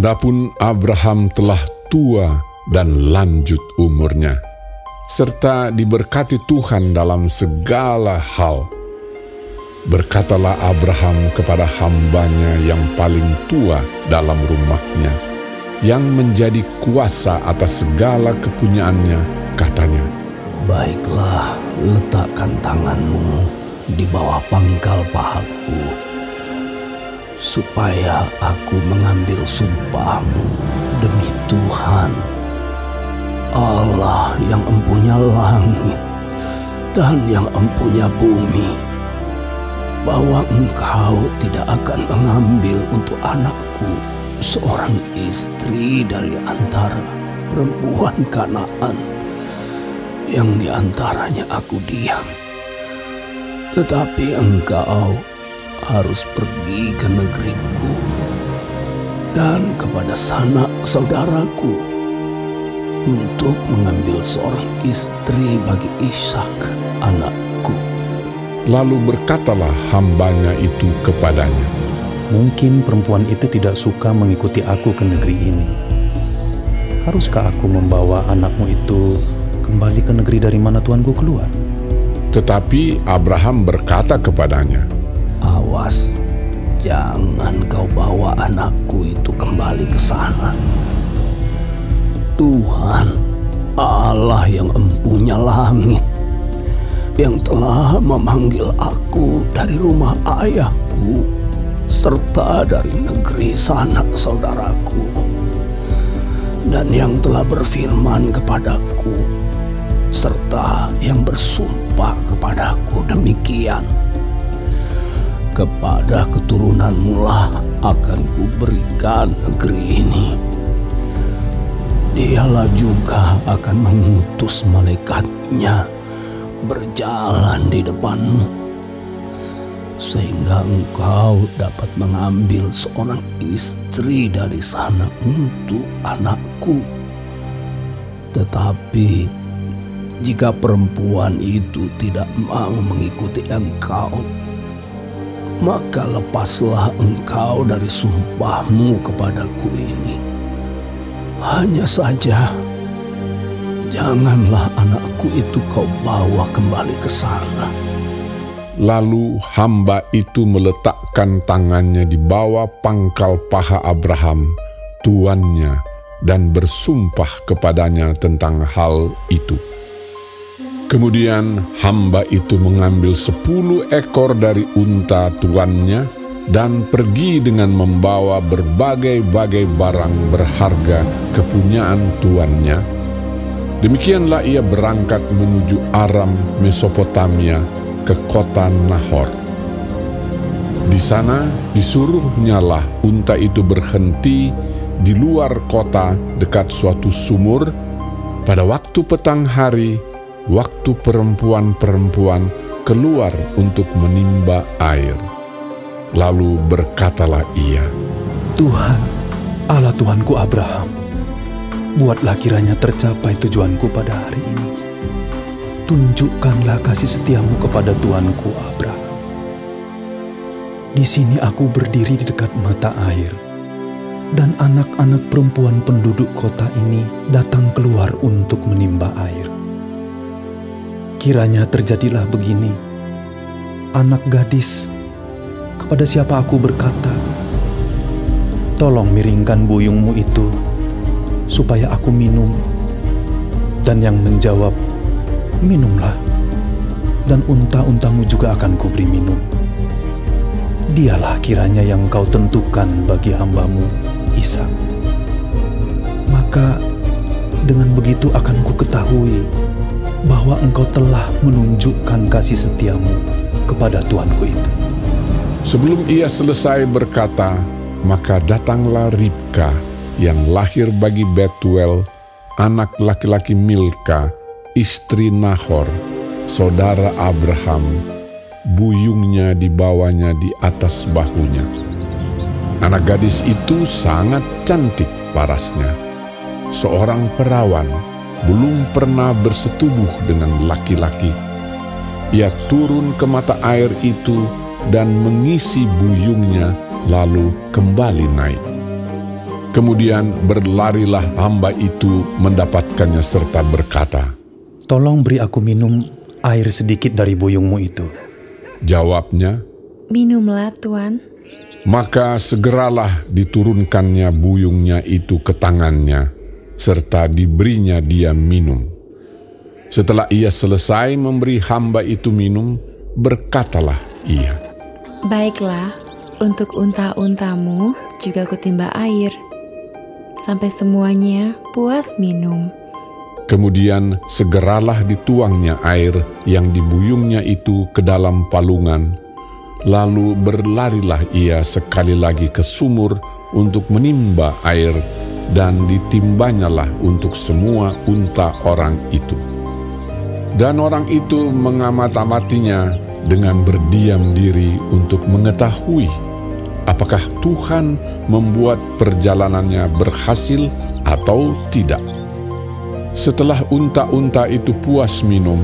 Adapun Abraham telah tua dan lanjut umurnya, serta diberkati Tuhan dalam segala hal. Berkatalah Abraham kepada hambanya yang paling tua dalam rumahnya, yang menjadi kuasa atas segala kepunyaannya, katanya, Baiklah, letakkan tanganmu di bawah pangkal pahaku, supaya aku mengambil sumpahmu demi Tuhan, Allah yang empunya langit dan yang empunya bumi, bahwa engkau tidak akan mengambil untuk anakku seorang istri dari antara perempuan Kanaan yang di antaranya aku diam. Tetapi engkau harus pergi ke negeriku dan kepada sanak saudaraku untuk mengambil seorang istri bagi Ishak anakku. Lalu berkatalah hambanya itu kepadanya, Mungkin perempuan itu tidak suka mengikuti aku ke negeri ini. Haruskah aku membawa anakmu itu kembali ke negeri dari mana tuanku keluar? Tetapi Abraham berkata kepadanya, Awas, jangan kau bawa anakku itu kembali ke sana. Tuhan, Allah yang empunya langit, yang telah memanggil aku dari rumah ayahku, serta dari negeri sanak saudaraku, dan yang telah berfirman kepadaku, serta yang bersumpah kepadaku demikian kepada keturunanmu lah akan kuberikan negeri ini. Dialah juga akan mengutus malaikatnya berjalan di depanmu, sehingga engkau dapat mengambil seorang istri dari sana untuk anakku. Tetapi jika perempuan itu tidak mau mengikuti engkau, maka lepaslah engkau dari sumpahmu kepadaku ini. Hanya saja, janganlah anakku itu kau bawa kembali ke sana. Lalu hamba itu meletakkan tangannya di bawah pangkal paha Abraham, tuannya, dan bersumpah kepadanya tentang hal itu. Kemudian hamba itu mengambil sepuluh ekor dari unta tuannya dan pergi dengan membawa berbagai-bagai barang berharga kepunyaan tuannya. Demikianlah ia berangkat menuju Aram, Mesopotamia, ke kota Nahor. Di sana disuruhnyalah unta itu berhenti di luar kota dekat suatu sumur pada waktu petang hari waktu perempuan-perempuan keluar untuk menimba air. Lalu berkatalah ia, Tuhan, Allah Tuhanku Abraham, buatlah kiranya tercapai tujuanku pada hari ini. Tunjukkanlah kasih setiamu kepada Tuanku Abraham. Di sini aku berdiri di dekat mata air, dan anak-anak perempuan penduduk kota ini datang keluar untuk menimba air. Kiranya terjadilah begini, anak gadis, kepada siapa aku berkata, Tolong miringkan buyungmu itu, supaya aku minum. Dan yang menjawab, Minumlah, dan unta-untamu juga akan kuberi minum. Dialah kiranya yang kau tentukan bagi hambamu, Isa. Maka dengan begitu akan ku ketahui bahwa engkau telah menunjukkan kasih setiamu kepada Tuanku itu. Sebelum ia selesai berkata, maka datanglah Ribka yang lahir bagi Betuel, anak laki-laki Milka, istri Nahor, saudara Abraham, buyungnya dibawanya di atas bahunya. Anak gadis itu sangat cantik parasnya, seorang perawan, belum pernah bersetubuh dengan laki-laki. Ia turun ke mata air itu dan mengisi buyungnya, lalu kembali naik. Kemudian berlarilah hamba itu mendapatkannya serta berkata, Tolong beri aku minum air sedikit dari buyungmu itu. Jawabnya, Minumlah, Tuan. maka segeralah diturunkannya buyungnya itu ke tangannya, serta diberinya dia minum. Setelah ia selesai memberi hamba itu minum, berkatalah ia, Baiklah, untuk unta-untamu juga kutimba air. Sampai semuanya puas minum. Kemudian segeralah dituangnya air yang dibuyungnya itu ke dalam palungan, lalu berlarilah ia sekali lagi ke sumur untuk menimba air, dan ditimbanyalah untuk semua unta orang itu. Dan orang itu mengamat-amatinya dengan berdiam diri untuk mengetahui apakah Tuhan membuat perjalanannya berhasil atau tidak. Setelah unta-unta itu puas minum,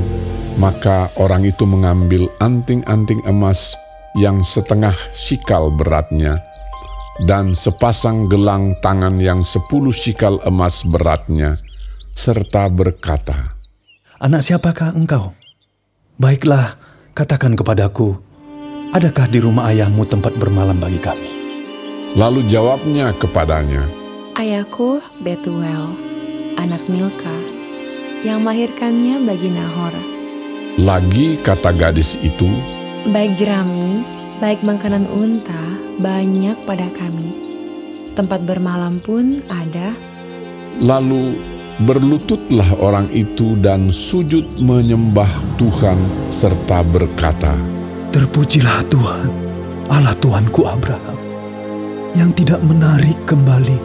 maka orang itu mengambil anting-anting emas yang setengah sikal beratnya dan sepasang gelang tangan yang sepuluh sikal emas beratnya, serta berkata, Anak siapakah engkau? Baiklah, katakan kepadaku, adakah di rumah ayahmu tempat bermalam bagi kami? Lalu jawabnya kepadanya, Ayahku Betuel, anak Milka, yang melahirkannya bagi Nahor. Lagi kata gadis itu, Baik jerami, baik makanan unta, banyak pada kami. Tempat bermalam pun ada. Lalu berlututlah orang itu dan sujud menyembah Tuhan serta berkata, Terpujilah Tuhan, Allah Tuanku Abraham, yang tidak menarik kembali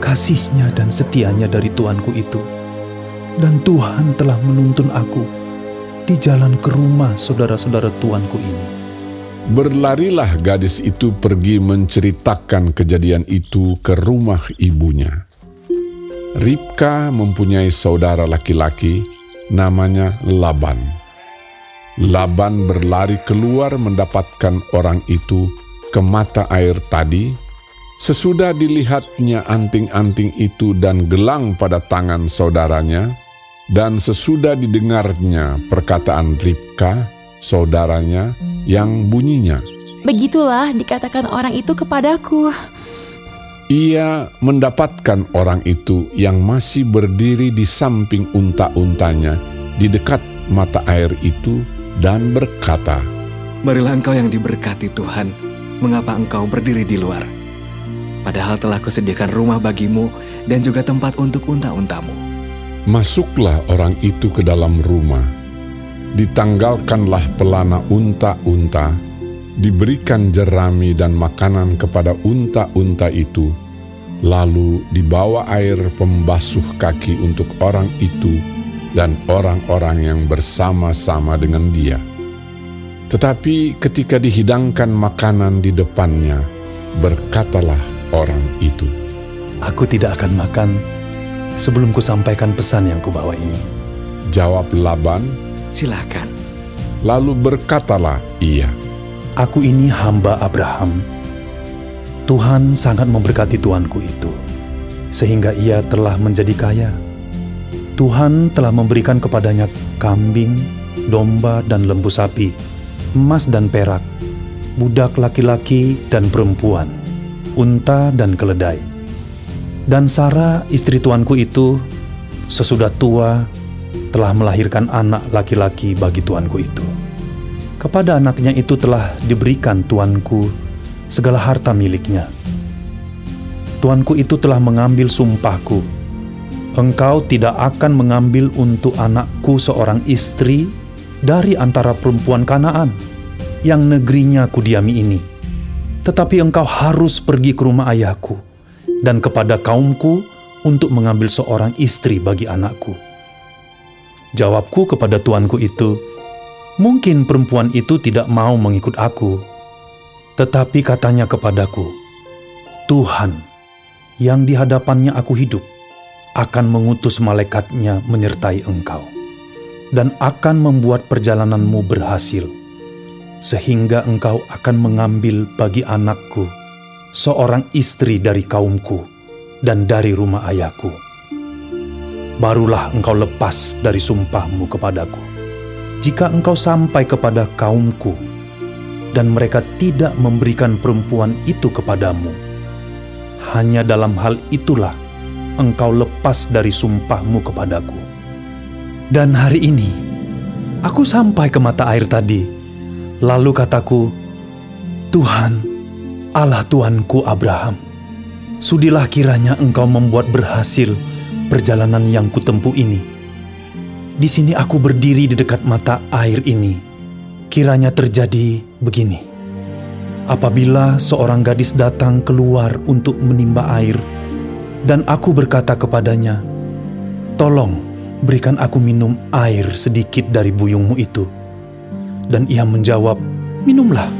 kasihnya dan setianya dari Tuanku itu. Dan Tuhan telah menuntun aku di jalan ke rumah saudara-saudara Tuanku ini. Berlarilah gadis itu pergi menceritakan kejadian itu ke rumah ibunya. Ribka mempunyai saudara laki-laki namanya Laban. Laban berlari keluar mendapatkan orang itu ke mata air tadi. Sesudah dilihatnya anting-anting itu dan gelang pada tangan saudaranya, dan sesudah didengarnya perkataan Ribka, saudaranya, yang bunyinya, Begitulah dikatakan orang itu kepadaku. Ia mendapatkan orang itu yang masih berdiri di samping unta-untanya di dekat mata air itu dan berkata, Marilah engkau yang diberkati Tuhan, mengapa engkau berdiri di luar? Padahal telah kusediakan rumah bagimu dan juga tempat untuk unta-untamu. Masuklah orang itu ke dalam rumah, ditanggalkanlah pelana unta-unta, diberikan jerami dan makanan kepada unta-unta itu, lalu dibawa air pembasuh kaki untuk orang itu dan orang-orang yang bersama-sama dengan dia. Tetapi ketika dihidangkan makanan di depannya, berkatalah orang itu, Aku tidak akan makan sebelum kusampaikan pesan yang kubawa ini. Jawab Laban, Silakan. lalu berkatalah ia, Aku ini hamba Abraham. Tuhan sangat memberkati tuanku itu, sehingga ia telah menjadi kaya. Tuhan telah memberikan kepadanya kambing, domba, dan lembu sapi, emas dan perak, budak laki-laki dan perempuan, unta dan keledai. Dan Sarah, istri tuanku itu, sesudah tua, telah melahirkan anak laki-laki bagi tuanku itu. Kepada anaknya itu telah diberikan tuanku segala harta miliknya. Tuanku itu telah mengambil sumpahku. Engkau tidak akan mengambil untuk anakku seorang istri dari antara perempuan Kanaan yang negerinya kudiami ini. Tetapi engkau harus pergi ke rumah ayahku dan kepada kaumku untuk mengambil seorang istri bagi anakku. Jawabku kepada tuanku itu, Mungkin perempuan itu tidak mau mengikut aku, tetapi katanya kepadaku, "Tuhan, yang di hadapannya aku hidup, akan mengutus malaikatnya menyertai engkau, dan akan membuat perjalananmu berhasil, sehingga engkau akan mengambil bagi anakku seorang istri dari kaumku dan dari rumah ayahku. Barulah engkau lepas dari sumpahmu kepadaku. Jika engkau sampai kepada kaumku, dan mereka tidak memberikan perempuan itu kepadamu, hanya dalam hal itulah engkau lepas dari sumpahmu kepadaku. Dan hari ini, aku sampai ke mata air tadi, lalu kataku, Tuhan, Allah Tuanku Abraham, sudilah kiranya engkau membuat berhasil perjalanan yang kutempuh ini. Di sini aku berdiri di dekat mata air ini. Kiranya terjadi begini. Apabila seorang gadis datang keluar untuk menimba air, dan aku berkata kepadanya, "Tolong berikan aku minum air sedikit dari buyungmu itu." Dan ia menjawab, "Minumlah,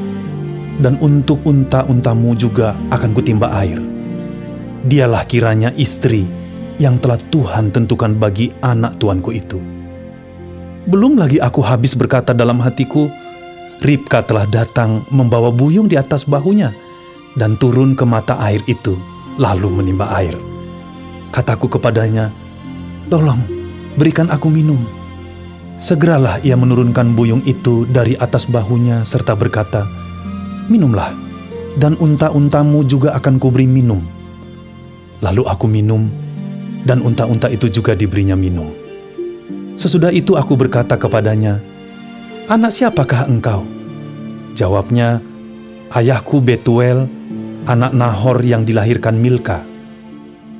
dan untuk unta-untamu juga akan kutimba air." Dialah kiranya istri yang telah Tuhan tentukan bagi anak tuanku itu. Belum lagi aku habis berkata dalam hatiku, Ribka telah datang membawa buyung di atas bahunya dan turun ke mata air itu, lalu menimba air. Kataku kepadanya, "Tolong, berikan aku minum." Segeralah ia menurunkan buyung itu dari atas bahunya serta berkata, "Minumlah, dan unta-untamu juga akan kuberi minum." Lalu aku minum, dan unta-unta itu juga diberinya minum. Sesudah itu aku berkata kepadanya, Anak siapakah engkau? Jawabnya, Ayahku Betuel, anak Nahor yang dilahirkan Milka.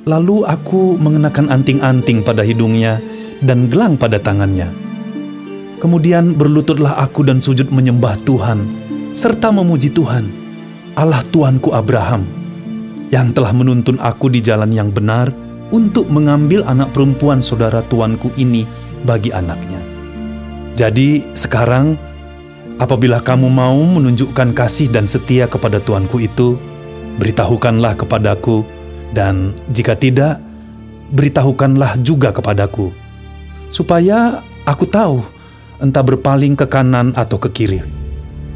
Lalu aku mengenakan anting-anting pada hidungnya dan gelang pada tangannya. Kemudian berlututlah aku dan sujud menyembah Tuhan, serta memuji Tuhan, Allah Tuanku Abraham, yang telah menuntun aku di jalan yang benar untuk mengambil anak perempuan saudara tuanku ini bagi anaknya. Jadi sekarang, apabila kamu mau menunjukkan kasih dan setia kepada tuanku itu, beritahukanlah kepadaku, dan jika tidak, beritahukanlah juga kepadaku, supaya aku tahu entah berpaling ke kanan atau ke kiri.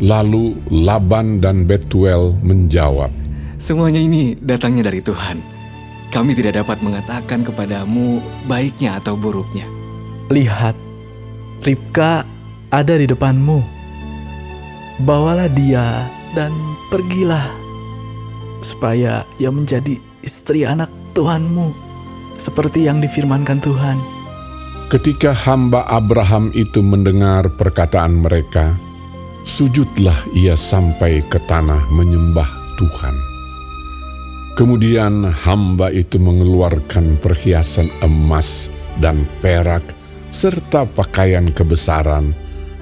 Lalu Laban dan Betuel menjawab, Semuanya ini datangnya dari Tuhan. Kami tidak dapat mengatakan kepadamu baiknya atau buruknya. Lihat, Ribka ada di depanmu. Bawalah dia dan pergilah, supaya ia menjadi istri anak Tuhanmu, seperti yang difirmankan Tuhan. Ketika hamba Abraham itu mendengar perkataan mereka, sujudlah ia sampai ke tanah menyembah Tuhan. Kemudian hamba itu mengeluarkan perhiasan emas dan perak serta pakaian kebesaran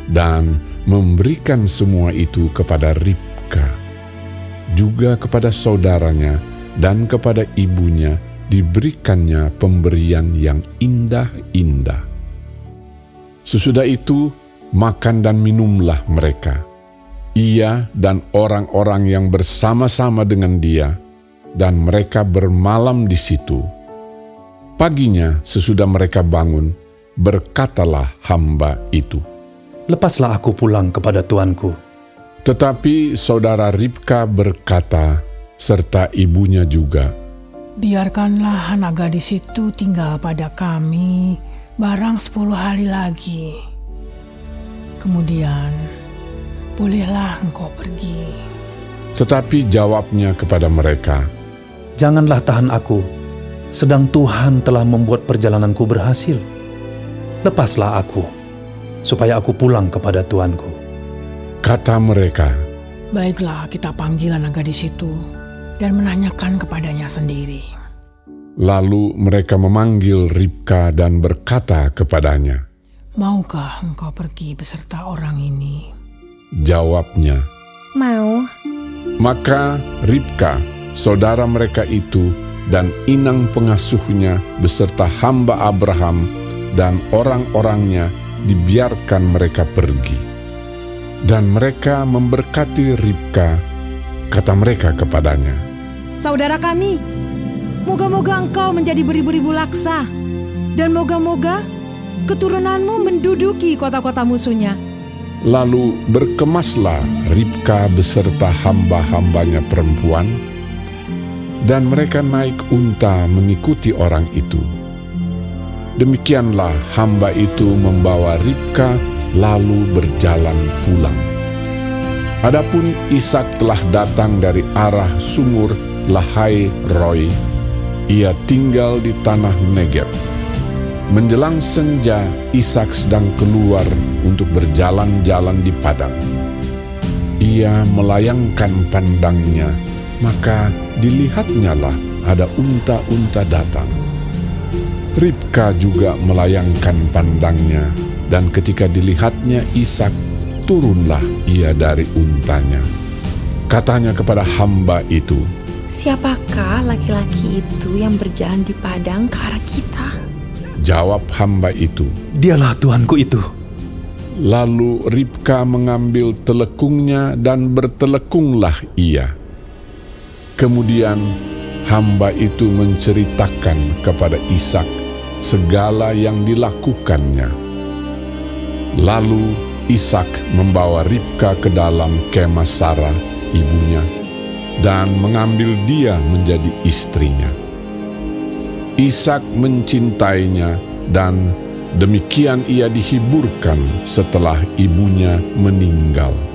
dan memberikan semua itu kepada Ribka, juga kepada saudaranya dan kepada ibunya diberikannya pemberian yang indah-indah. Sesudah itu, makan dan minumlah mereka, ia dan orang-orang yang bersama-sama dengan dia, dan mereka bermalam di situ. Paginya, sesudah mereka bangun, berkatalah hamba itu. Lepaslah aku pulang kepada tuanku. Tetapi saudara Ribka berkata, serta ibunya juga, Biarkanlah anak gadis itu tinggal pada kami barang sepuluh hari lagi. Kemudian, bolehlah engkau pergi. Tetapi jawabnya kepada mereka, Janganlah tahan aku, sedang Tuhan telah membuat perjalananku berhasil lepaslah aku, supaya aku pulang kepada tuanku. Kata mereka, Baiklah kita panggil anak gadis itu dan menanyakan kepadanya sendiri. Lalu mereka memanggil Ribka dan berkata kepadanya, Maukah engkau pergi beserta orang ini? Jawabnya, Mau. Maka Ribka, saudara mereka itu, dan inang pengasuhnya beserta hamba Abraham dan orang-orangnya dibiarkan mereka pergi. Dan mereka memberkati Ribka, kata mereka kepadanya, Saudara kami, moga-moga engkau menjadi beribu-ribu laksa, dan moga-moga keturunanmu menduduki kota-kota musuhnya. Lalu berkemaslah Ribka beserta hamba-hambanya perempuan, dan mereka naik unta mengikuti orang itu. Demikianlah hamba itu membawa Ribka lalu berjalan pulang. Adapun Ishak telah datang dari arah sumur Lahai Roy. Ia tinggal di tanah Negeb. Menjelang senja, Ishak sedang keluar untuk berjalan-jalan di padang. Ia melayangkan pandangnya, maka dilihatnyalah ada unta-unta datang. Ribka juga melayangkan pandangnya, dan ketika dilihatnya Ishak, turunlah ia dari untanya. Katanya kepada hamba itu, Siapakah laki-laki itu yang berjalan di padang ke arah kita? Jawab hamba itu, Dialah tuanku itu. Lalu Ribka mengambil telekungnya dan bertelekunglah ia. Kemudian hamba itu menceritakan kepada Ishak segala yang dilakukannya. Lalu Ishak membawa Ribka ke dalam kemah Sarah, ibunya, dan mengambil dia menjadi istrinya. Ishak mencintainya dan demikian ia dihiburkan setelah ibunya meninggal.